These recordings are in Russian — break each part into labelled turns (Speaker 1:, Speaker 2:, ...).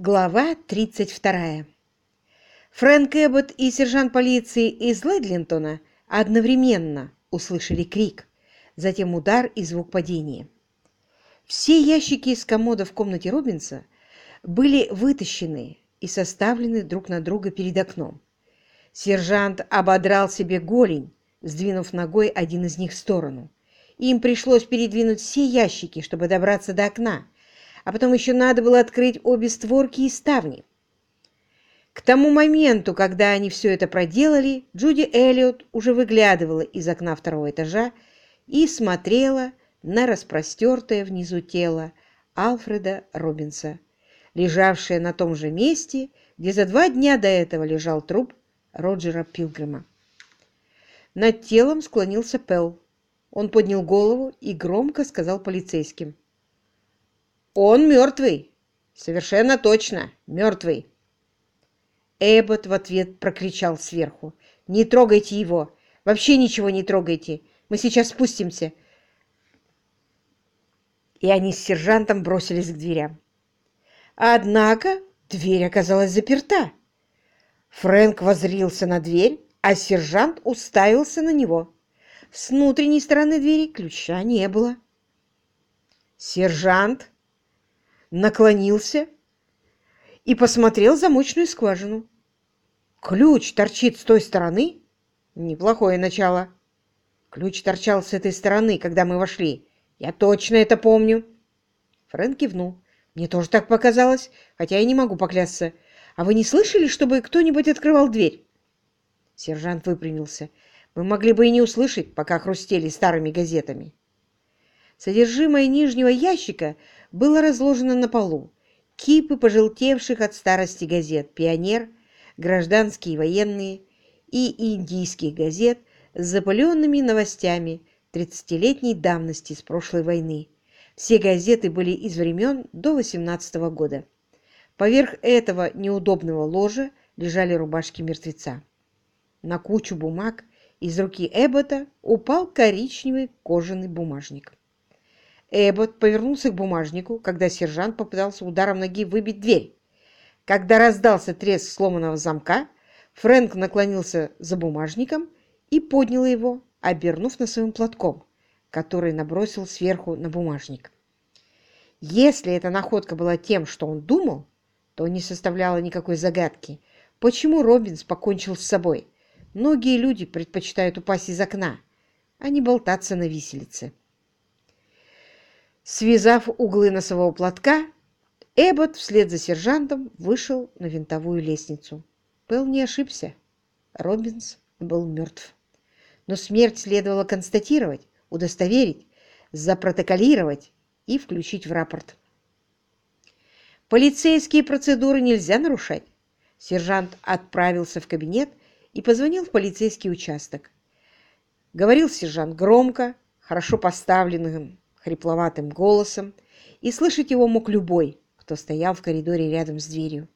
Speaker 1: Глава 32. Фрэнк Эббот и сержант полиции из Ледлинтона одновременно услышали крик, затем удар и звук падения. Все ящики из комода в комнате Робинса были вытащены и составлены друг на друга перед окном. Сержант ободрал себе голень, сдвинув ногой один из них в сторону. Им пришлось передвинуть все ящики, чтобы добраться до окна, а потом еще надо было открыть обе створки и ставни. К тому моменту, когда они все это проделали, Джуди Эллиот уже выглядывала из окна второго этажа и смотрела на распростертое внизу тело Алфреда Робинса, лежавшее на том же месте, где за два дня до этого лежал труп Роджера Пилгрима. Над телом склонился Пелл. Он поднял голову и громко сказал полицейским – он мертвый. Совершенно точно, мертвый. Эббот в ответ прокричал сверху. «Не трогайте его! Вообще ничего не трогайте! Мы сейчас спустимся!» И они с сержантом бросились к дверям. Однако дверь оказалась заперта. Фрэнк возрился на дверь, а сержант уставился на него. С внутренней стороны двери ключа не было. Сержант наклонился и посмотрел замочную скважину. Ключ торчит с той стороны? Неплохое начало. Ключ торчал с этой стороны, когда мы вошли. Я точно это помню. Фрэнк кивнул. Мне тоже так показалось, хотя я не могу поклясться. А вы не слышали, чтобы кто-нибудь открывал дверь? Сержант выпрямился. Мы могли бы и не услышать, пока хрустели старыми газетами. Содержимое нижнего ящика было разложено на полу. Кипы пожелтевших от старости газет «Пионер», «Гражданские и военные» и индийских газет с запыленными новостями 30-летней давности с прошлой войны. Все газеты были из времен до 18 -го года. Поверх этого неудобного ложа лежали рубашки мертвеца. На кучу бумаг из руки Эббота упал коричневый кожаный бумажник. Эббот повернулся к бумажнику, когда сержант попытался ударом ноги выбить дверь. Когда раздался треск сломанного замка, Фрэнк наклонился за бумажником и поднял его, обернув носовым платком, который набросил сверху на бумажник. Если эта находка была тем, что он думал, то не составляло никакой загадки, почему Робинс покончил с собой. Многие люди предпочитают упасть из окна, а не болтаться на виселице. Связав углы носового платка, Эббот вслед за сержантом вышел на винтовую лестницу. Пэл не ошибся. Робинс был мертв. Но смерть следовало констатировать, удостоверить, запротоколировать и включить в рапорт. Полицейские процедуры нельзя нарушать. Сержант отправился в кабинет и позвонил в полицейский участок. Говорил сержант громко, хорошо поставленным хрипловатым голосом, и слышать его мог любой, кто стоял в коридоре рядом с дверью.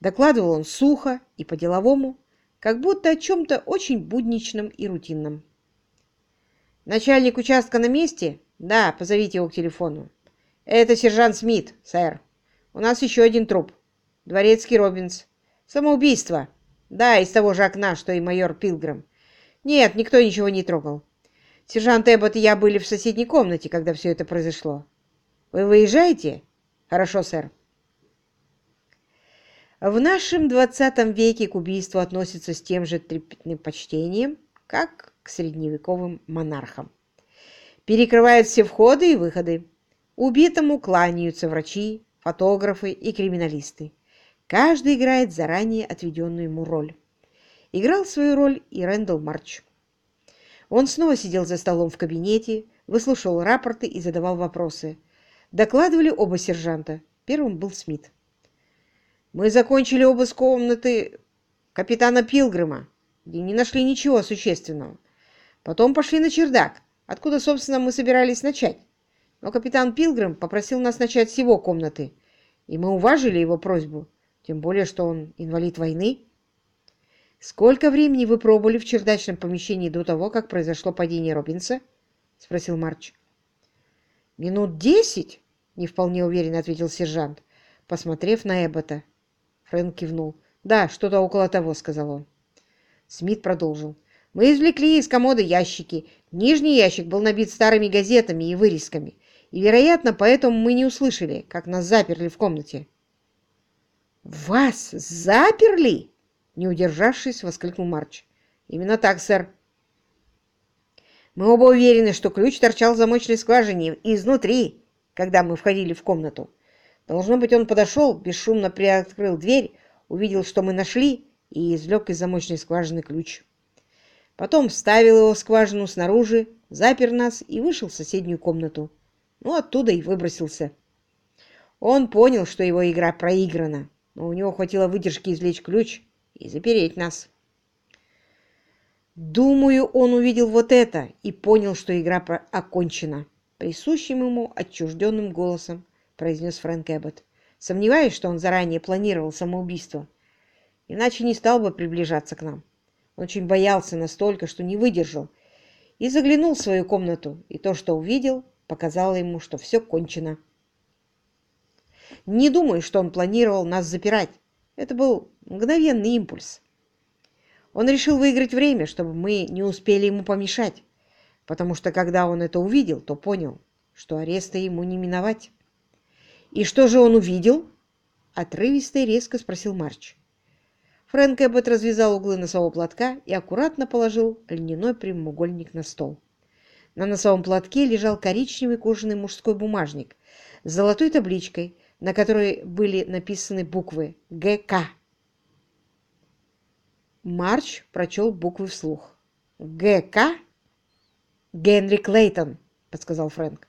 Speaker 1: Докладывал он сухо и по-деловому, как будто о чем-то очень будничном и рутинном. «Начальник участка на месте? Да, позовите его к телефону. Это сержант Смит, сэр. У нас еще один труп. Дворецкий Робинс. Самоубийство. Да, из того же окна, что и майор Пилграм. Нет, никто ничего не трогал. Сержант Эббот и я были в соседней комнате, когда все это произошло. Вы выезжаете? Хорошо, сэр. В нашем двадцатом веке к убийству относятся с тем же трепетным почтением, как к средневековым монархам. Перекрывают все входы и выходы. Убитому кланяются врачи, фотографы и криминалисты. Каждый играет заранее отведенную ему роль. Играл свою роль и Рэндалл Марч. Он снова сидел за столом в кабинете, выслушивал рапорты и задавал вопросы. Докладывали оба сержанта. Первым был Смит. «Мы закончили обыск комнаты капитана Пилгрима, где не нашли ничего существенного. Потом пошли на чердак, откуда, собственно, мы собирались начать. Но капитан Пилгрим попросил нас начать с его комнаты, и мы уважили его просьбу, тем более, что он инвалид войны». «Сколько времени вы пробыли в чердачном помещении до того, как произошло падение Робинса?» — спросил Марч. «Минут десять?» — не вполне уверенно ответил сержант. посмотрев на Эббота. Фрэнк кивнул. «Да, что-то около того», — сказал он. Смит продолжил. «Мы извлекли из комода ящики. Нижний ящик был набит старыми газетами и вырезками. И, вероятно, поэтому мы не услышали, как нас заперли в комнате». «Вас заперли?» Не удержавшись, воскликнул Марч. «Именно так, сэр. Мы оба уверены, что ключ торчал в замочной скважине изнутри, когда мы входили в комнату. Должно быть, он подошел, бесшумно приоткрыл дверь, увидел, что мы нашли, и извлек из замочной скважины ключ. Потом вставил его в скважину снаружи, запер нас и вышел в соседнюю комнату. Ну, оттуда и выбросился. Он понял, что его игра проиграна, но у него хватило выдержки извлечь ключ и запереть нас. Думаю, он увидел вот это и понял, что игра окончена. Присущим ему отчужденным голосом произнес Фрэнк Эббот. Сомневаюсь, что он заранее планировал самоубийство. Иначе не стал бы приближаться к нам. Он очень боялся настолько, что не выдержал, и заглянул в свою комнату, и то, что увидел, показало ему, что все кончено. Не думаю, что он планировал нас запирать. Это был мгновенный импульс. Он решил выиграть время, чтобы мы не успели ему помешать, потому что когда он это увидел, то понял, что ареста ему не миновать. «И что же он увидел?» — отрывисто и резко спросил Марч. Фрэнк Эббот развязал углы носового платка и аккуратно положил льняной прямоугольник на стол. На носовом платке лежал коричневый кожаный мужской бумажник с золотой табличкой, на которой были написаны буквы «ГК». Марч прочел буквы вслух. «ГК?» «Генри Клейтон», — подсказал Фрэнк.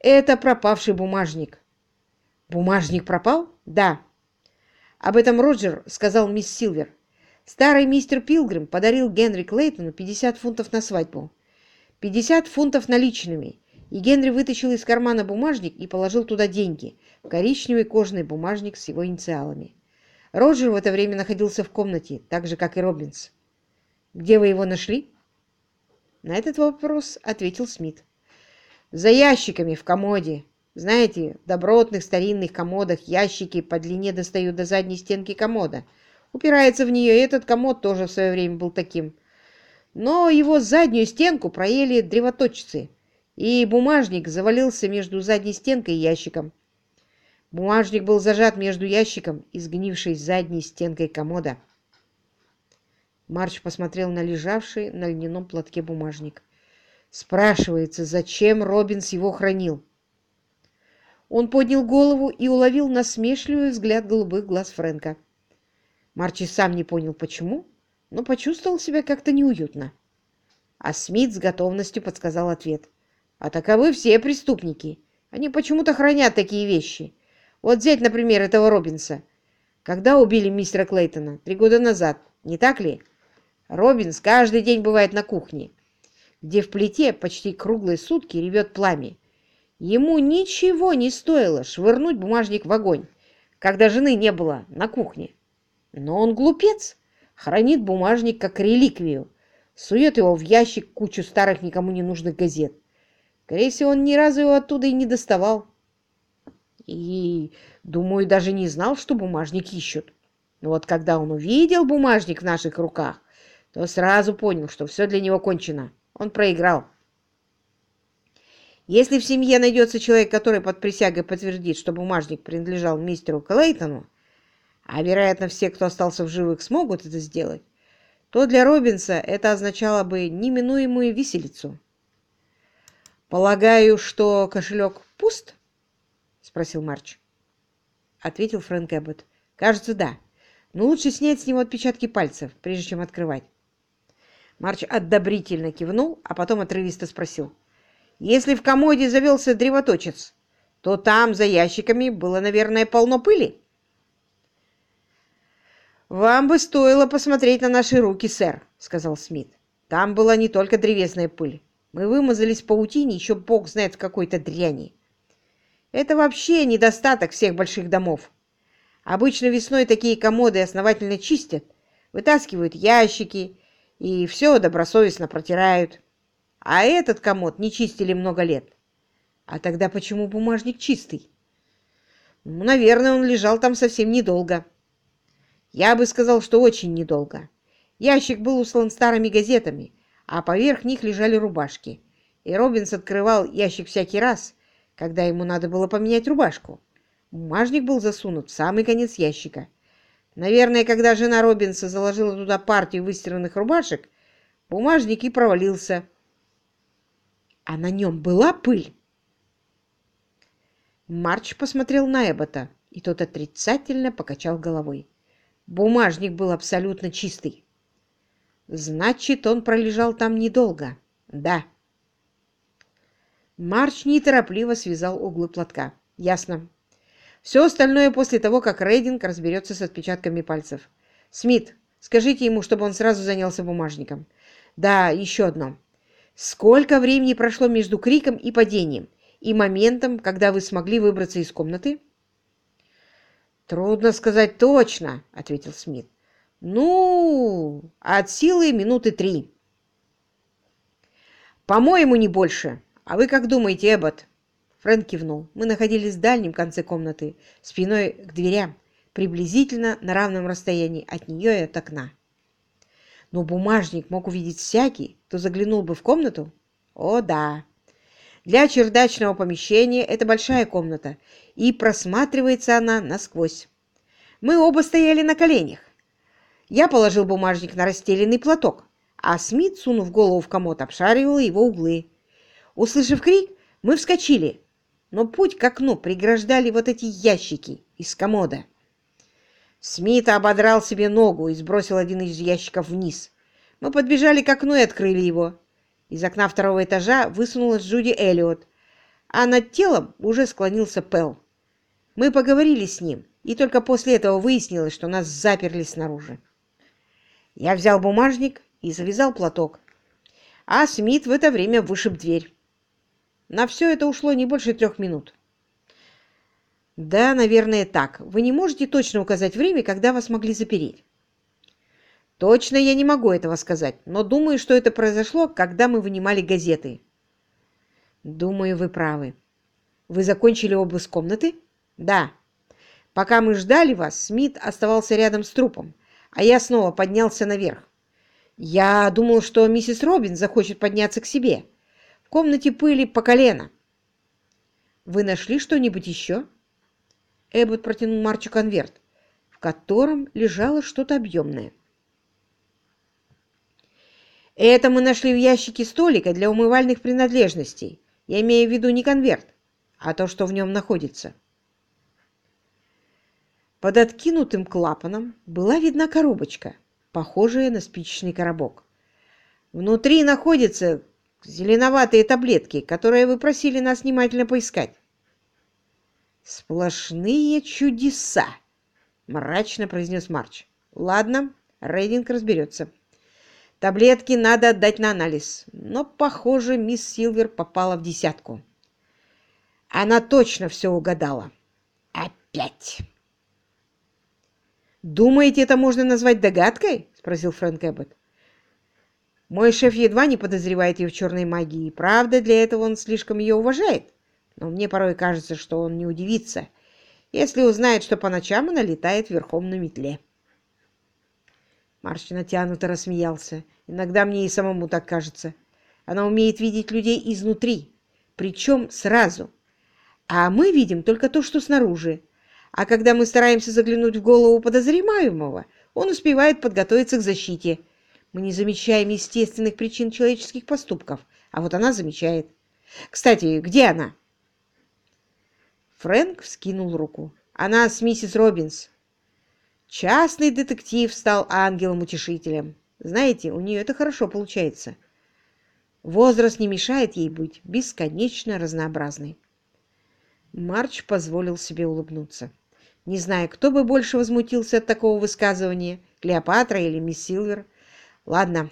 Speaker 1: «Это пропавший бумажник». «Бумажник пропал?» «Да». Об этом Роджер сказал мисс Силвер. Старый мистер Пилгрим подарил Генри Клейтону 50 фунтов на свадьбу. 50 фунтов наличными, и Генри вытащил из кармана бумажник и положил туда деньги, в коричневый кожаный бумажник с его инициалами. Роджер в это время находился в комнате, так же, как и Робинс. «Где вы его нашли?» На этот вопрос ответил Смит. «За ящиками в комоде. Знаете, в добротных старинных комодах ящики по длине достают до задней стенки комода. Упирается в нее, и этот комод тоже в свое время был таким. Но его заднюю стенку проели древоточцы, и бумажник завалился между задней стенкой и ящиком. Бумажник был зажат между ящиком и сгнившей задней стенкой комода. Марч посмотрел на лежавший на льняном платке бумажник. Спрашивается, зачем Робинс его хранил? Он поднял голову и уловил насмешливый взгляд голубых глаз Фрэнка. Марчи сам не понял, почему, но почувствовал себя как-то неуютно. А Смит с готовностью подсказал ответ. А таковы все преступники. Они почему-то хранят такие вещи. Вот взять, например, этого Робинса. Когда убили мистера Клейтона? Три года назад, не так ли? Робинс каждый день бывает на кухне, где в плите почти круглые сутки ревет пламя. Ему ничего не стоило швырнуть бумажник в огонь, когда жены не было на кухне. Но он глупец, хранит бумажник как реликвию, сует его в ящик кучу старых никому не нужных газет. Скорее всего, он ни разу его оттуда и не доставал. И, думаю, даже не знал, что бумажник ищут. Но вот когда он увидел бумажник в наших руках, то сразу понял, что все для него кончено. Он проиграл. Если в семье найдется человек, который под присягой подтвердит, что бумажник принадлежал мистеру Клейтону, а, вероятно, все, кто остался в живых, смогут это сделать, то для Робинса это означало бы неминуемую виселицу. Полагаю, что кошелек пуст? спросил Марч. Ответил Фрэнк Эббот. Кажется, да. Но лучше снять с него отпечатки пальцев, прежде чем открывать. Марч одобрительно кивнул, а потом отрывисто спросил. Если в комоде завелся древоточец, то там за ящиками было, наверное, полно пыли. «Вам бы стоило посмотреть на наши руки, сэр», — сказал Смит. «Там была не только древесная пыль. Мы вымазались в паутине, еще бог знает в какой-то дряни. Это вообще недостаток всех больших домов. Обычно весной такие комоды основательно чистят, вытаскивают ящики и все добросовестно протирают. А этот комод не чистили много лет. А тогда почему бумажник чистый? Ну, наверное, он лежал там совсем недолго. Я бы сказал, что очень недолго. Ящик был услан старыми газетами, а поверх них лежали рубашки. И Робинс открывал ящик всякий раз, когда ему надо было поменять рубашку. Бумажник был засунут в самый конец ящика. Наверное, когда жена Робинса заложила туда партию выстиранных рубашек, бумажник и провалился. А на нем была пыль. Марч посмотрел на Эббота, и тот отрицательно покачал головой. Бумажник был абсолютно чистый. Значит, он пролежал там недолго. Да. Марч неторопливо связал углы платка. Ясно. Все остальное после того, как Рейдинг разберется с отпечатками пальцев. Смит, скажите ему, чтобы он сразу занялся бумажником. Да, еще одно. Сколько времени прошло между криком и падением? и моментом, когда вы смогли выбраться из комнаты? «Трудно сказать точно», — ответил Смит. «Ну, от силы минуты три». «По-моему, не больше. А вы как думаете, Эббот?» Фрэнк кивнул. Мы находились в дальнем конце комнаты, спиной к дверям, приблизительно на равном расстоянии от нее и от окна. Но бумажник мог увидеть всякий, кто заглянул бы в комнату? О, да. Для чердачного помещения это большая комната, и просматривается она насквозь. Мы оба стояли на коленях. Я положил бумажник на расстеленный платок, а Смит, сунув голову в комод, обшаривал его углы. Услышав крик, мы вскочили, но путь к окну преграждали вот эти ящики из комода. Смит ободрал себе ногу и сбросил один из ящиков вниз. Мы подбежали к окну и открыли его. Из окна второго этажа высунулась Джуди Эллиот, а над телом уже склонился Пэл. Мы поговорили с ним, и только после этого выяснилось, что нас заперли снаружи. Я взял бумажник и завязал платок, а Смит в это время вышиб дверь. На все это ушло не больше трех минут. Да, наверное, так. Вы не можете точно указать время, когда вас могли запереть? Точно я не могу этого сказать, но думаю, что это произошло, когда мы вынимали газеты. Думаю, вы правы. Вы закончили обыск комнаты? Да. Пока мы ждали вас, Смит оставался рядом с трупом, а я снова поднялся наверх. Я думал, что миссис Робин захочет подняться к себе. В комнате пыли по колено. Вы нашли что-нибудь еще? Эббот протянул Марчу конверт, в котором лежало что-то объемное. Это мы нашли в ящике столика для умывальных принадлежностей. Я имею в виду не конверт, а то, что в нем находится. Под откинутым клапаном была видна коробочка, похожая на спичечный коробок. Внутри находятся зеленоватые таблетки, которые вы просили нас внимательно поискать. «Сплошные чудеса!» — мрачно произнес Марч. «Ладно, Рейдинг разберется». Таблетки надо отдать на анализ. Но, похоже, мисс Силвер попала в десятку. Она точно все угадала. Опять. «Думаете, это можно назвать догадкой?» — спросил Фрэнк Эббот. «Мой шеф едва не подозревает ее в черной магии. Правда, для этого он слишком ее уважает. Но мне порой кажется, что он не удивится, если узнает, что по ночам она летает верхом на метле». Марш натянуто рассмеялся. Иногда мне и самому так кажется. Она умеет видеть людей изнутри, причем сразу. А мы видим только то, что снаружи. А когда мы стараемся заглянуть в голову подозреваемого, он успевает подготовиться к защите. Мы не замечаем естественных причин человеческих поступков, а вот она замечает. Кстати, где она? Фрэнк вскинул руку. Она с миссис Робинс. Частный детектив стал ангелом-утешителем. Знаете, у нее это хорошо получается. Возраст не мешает ей быть бесконечно разнообразной. Марч позволил себе улыбнуться. Не зная, кто бы больше возмутился от такого высказывания, Клеопатра или мисс Силвер. Ладно,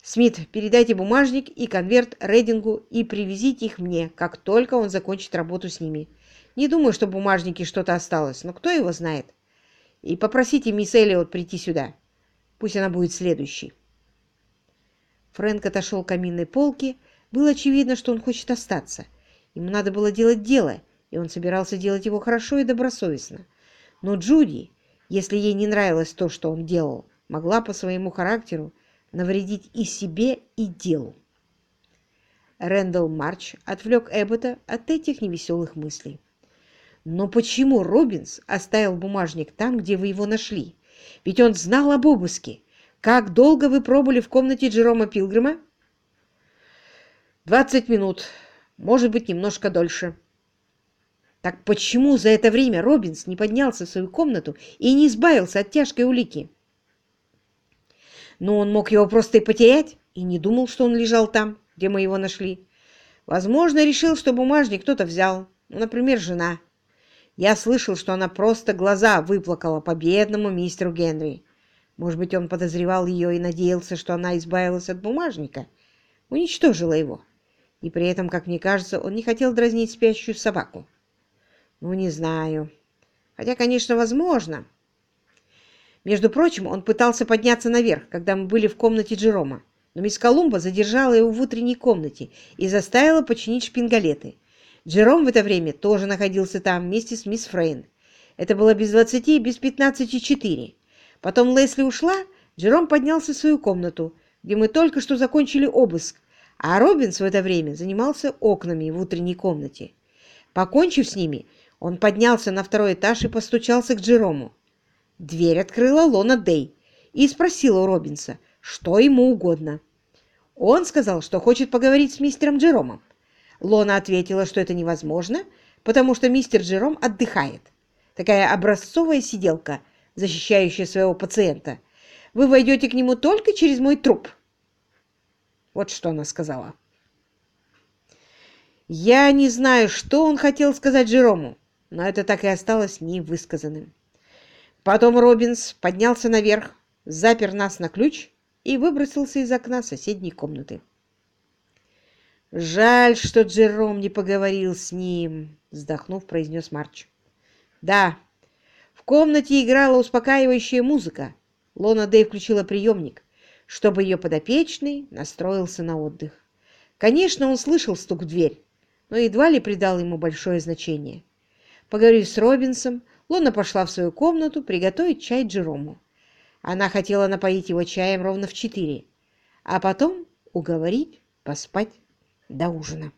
Speaker 1: Смит, передайте бумажник и конверт Рейдингу и привезите их мне, как только он закончит работу с ними. Не думаю, что в бумажнике что-то осталось, но кто его знает. И попросите мисс Эллиот прийти сюда. Пусть она будет следующей. Фрэнк отошел к каминной полке. Было очевидно, что он хочет остаться. Ему надо было делать дело, и он собирался делать его хорошо и добросовестно. Но Джуди, если ей не нравилось то, что он делал, могла по своему характеру навредить и себе, и делу. Рэндалл Марч отвлек Эббота от этих невеселых мыслей. «Но почему Робинс оставил бумажник там, где вы его нашли? Ведь он знал об обыске. Как долго вы пробыли в комнате Джерома Пилгрима?» «Двадцать минут. Может быть, немножко дольше». «Так почему за это время Робинс не поднялся в свою комнату и не избавился от тяжкой улики?» «Но он мог его просто и потерять, и не думал, что он лежал там, где мы его нашли. Возможно, решил, что бумажник кто-то взял, ну, например, жена». Я слышал, что она просто глаза выплакала по бедному мистеру Генри. Может быть, он подозревал ее и надеялся, что она избавилась от бумажника, уничтожила его. И при этом, как мне кажется, он не хотел дразнить спящую собаку. Ну, не знаю. Хотя, конечно, возможно. Между прочим, он пытался подняться наверх, когда мы были в комнате Джерома. Но мисс Колумба задержала его в утренней комнате и заставила починить шпингалеты. Джером в это время тоже находился там вместе с мисс Фрейн. Это было без двадцати и без пятнадцати четыре. Потом Лесли ушла, Джером поднялся в свою комнату, где мы только что закончили обыск, а Робинс в это время занимался окнами в утренней комнате. Покончив с ними, он поднялся на второй этаж и постучался к Джерому. Дверь открыла Лона Дей и спросила у Робинса, что ему угодно. Он сказал, что хочет поговорить с мистером Джеромом. Лона ответила, что это невозможно, потому что мистер Джером отдыхает. Такая образцовая сиделка, защищающая своего пациента. Вы войдете к нему только через мой труп. Вот что она сказала. Я не знаю, что он хотел сказать Джерому, но это так и осталось невысказанным. Потом Робинс поднялся наверх, запер нас на ключ и выбросился из окна соседней комнаты. «Жаль, что Джером не поговорил с ним», — вздохнув, произнес Марч. «Да, в комнате играла успокаивающая музыка. Лона Дэй включила приемник, чтобы ее подопечный настроился на отдых. Конечно, он слышал стук в дверь, но едва ли придал ему большое значение. Поговорив с Робинсом, Лона пошла в свою комнату приготовить чай Джерому. Она хотела напоить его чаем ровно в четыре, а потом уговорить поспать до ужина.